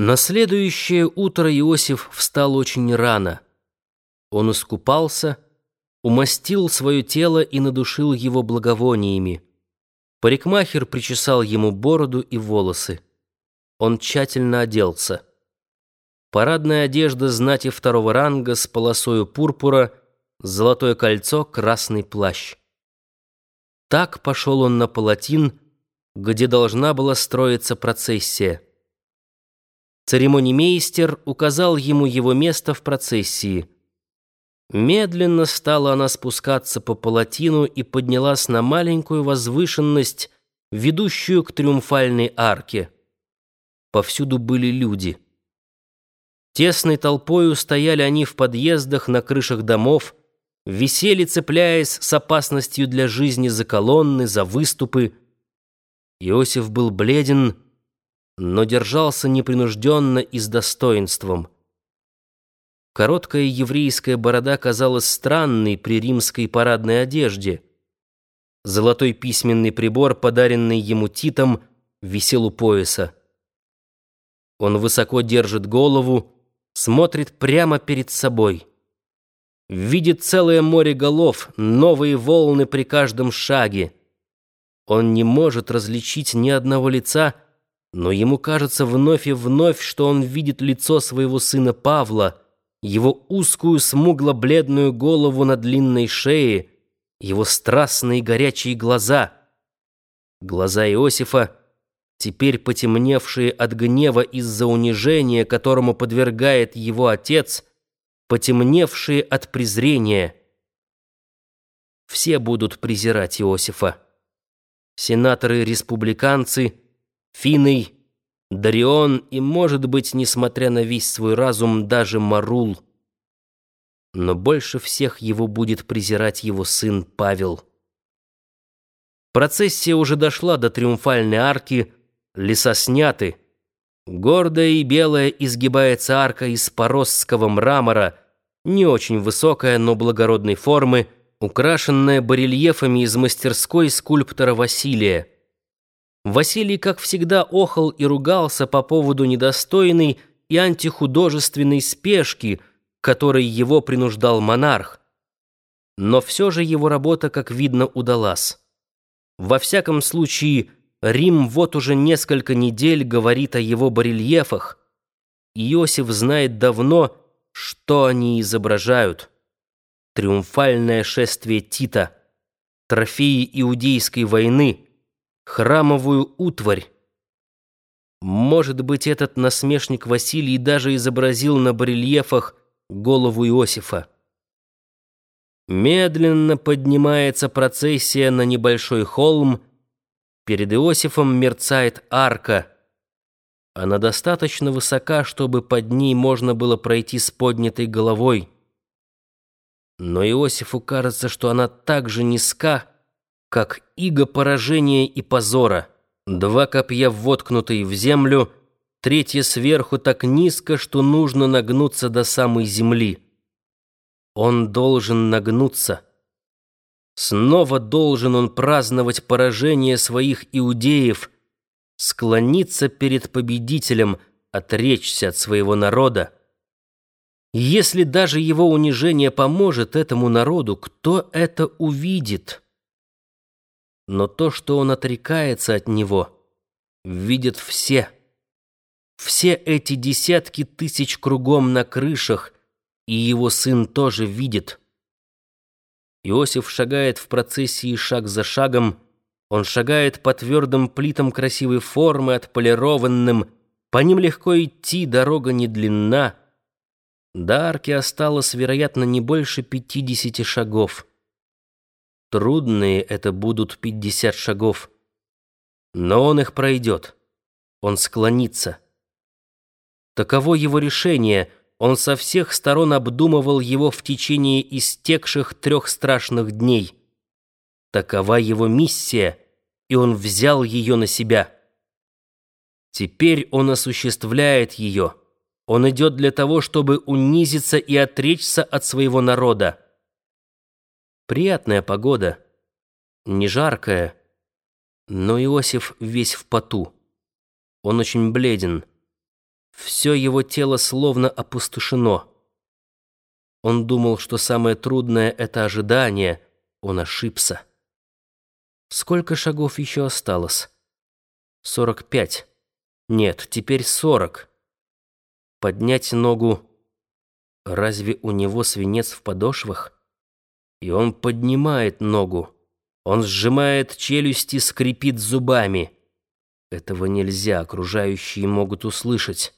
На следующее утро Иосиф встал очень рано. Он искупался, умастил свое тело и надушил его благовониями. Парикмахер причесал ему бороду и волосы. Он тщательно оделся. Парадная одежда знати второго ранга с полосою пурпура, золотое кольцо, красный плащ. Так пошел он на палатин, где должна была строиться процессия. Церемонимейстер указал ему его место в процессии. Медленно стала она спускаться по палатину и поднялась на маленькую возвышенность, ведущую к триумфальной арке. Повсюду были люди. Тесной толпою стояли они в подъездах, на крышах домов, висели, цепляясь с опасностью для жизни за колонны, за выступы. Иосиф был бледен, но держался непринужденно и с достоинством. Короткая еврейская борода казалась странной при римской парадной одежде. Золотой письменный прибор, подаренный ему Титом, висел у пояса. Он высоко держит голову, смотрит прямо перед собой. Видит целое море голов, новые волны при каждом шаге. Он не может различить ни одного лица, но ему кажется вновь и вновь, что он видит лицо своего сына Павла, его узкую смугло-бледную голову на длинной шее, его страстные горячие глаза. Глаза Иосифа, теперь потемневшие от гнева из-за унижения, которому подвергает его отец, потемневшие от презрения. Все будут презирать Иосифа. Сенаторы-республиканцы — Финой, Дарион и, может быть, несмотря на весь свой разум, даже Марул. Но больше всех его будет презирать его сын Павел. Процессия уже дошла до триумфальной арки, леса сняты. Гордая и белая изгибается арка из поросского мрамора, не очень высокая, но благородной формы, украшенная барельефами из мастерской скульптора Василия. Василий, как всегда, охал и ругался по поводу недостойной и антихудожественной спешки, которой его принуждал монарх. Но все же его работа, как видно, удалась. Во всяком случае, Рим вот уже несколько недель говорит о его барельефах. Иосиф знает давно, что они изображают. Триумфальное шествие Тита, трофеи Иудейской войны — храмовую утварь. Может быть, этот насмешник Василий даже изобразил на барельефах голову Иосифа. Медленно поднимается процессия на небольшой холм. Перед Иосифом мерцает арка. Она достаточно высока, чтобы под ней можно было пройти с поднятой головой. Но Иосифу кажется, что она так же низка, как иго поражения и позора. Два копья, воткнутые в землю, третье сверху так низко, что нужно нагнуться до самой земли. Он должен нагнуться. Снова должен он праздновать поражение своих иудеев, склониться перед победителем, отречься от своего народа. Если даже его унижение поможет этому народу, кто это увидит?» Но то, что он отрекается от него, видят все. Все эти десятки тысяч кругом на крышах, и его сын тоже видит. Иосиф шагает в процессии шаг за шагом, он шагает по твердым плитам красивой формы, отполированным, по ним легко идти, дорога не длинна. До арки осталось, вероятно, не больше пятидесяти шагов. Трудные это будут пятьдесят шагов. Но он их пройдет. Он склонится. Таково его решение. Он со всех сторон обдумывал его в течение истекших трех страшных дней. Такова его миссия, и он взял ее на себя. Теперь он осуществляет ее. Он идет для того, чтобы унизиться и отречься от своего народа. Приятная погода, не жаркая, но Иосиф весь в поту. Он очень бледен. Все его тело словно опустошено. Он думал, что самое трудное — это ожидание. Он ошибся. Сколько шагов еще осталось? Сорок пять. Нет, теперь сорок. Поднять ногу. Разве у него свинец в подошвах? И он поднимает ногу. Он сжимает челюсти, скрипит зубами. Этого нельзя, окружающие могут услышать.